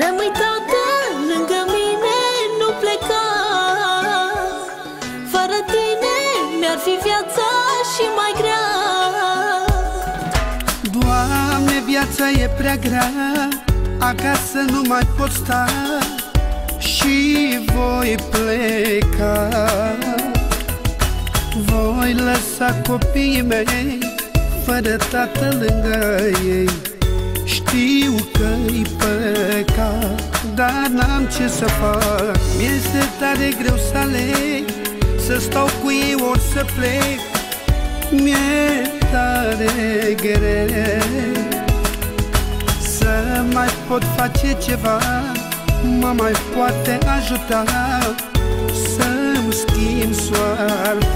Rămâi tată lângă mine, nu pleca Fără tine mi-ar fi viața și mai grea. Doamne, viața e prea grea Acasă nu mai pot sta Și voi pleca. Voi lăsa copiii mei Fără tată lângă ei. Știu că-i păcat Dar n-am ce să fac. Mi-este tare greu să aleg Să stau cu ei ori să plec. Mi-e tare greu Să mai pot face ceva. Mă mai poate ajuta Să-mi schimb soarta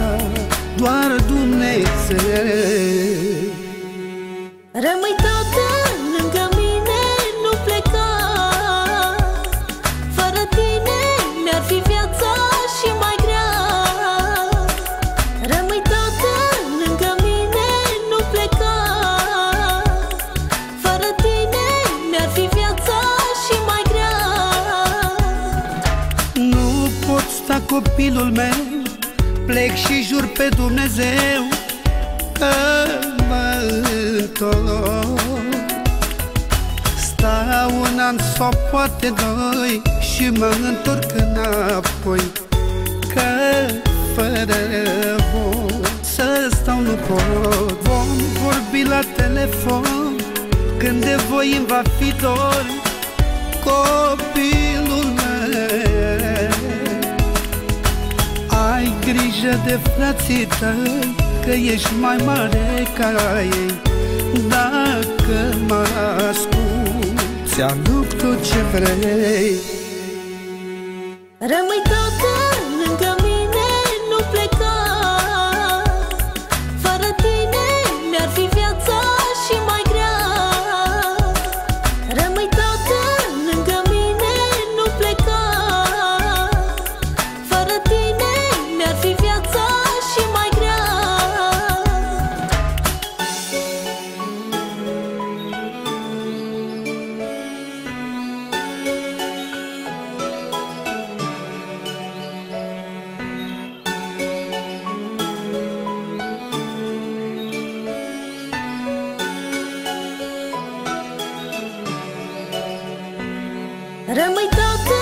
copilul meu Plec și jur pe Dumnezeu Că mă întorc. Stau un an sau poate doi Și mă întorc înapoi Că fără voi Să stau nu pot. Vom vorbi la telefon Când de voi îmi va fi dor Copilul grijă de frații tăi Că ești mai mare ca ei. Dacă mă asculti Ți-aduc tot ce vrei. Rămâi tată lângă Ramai tak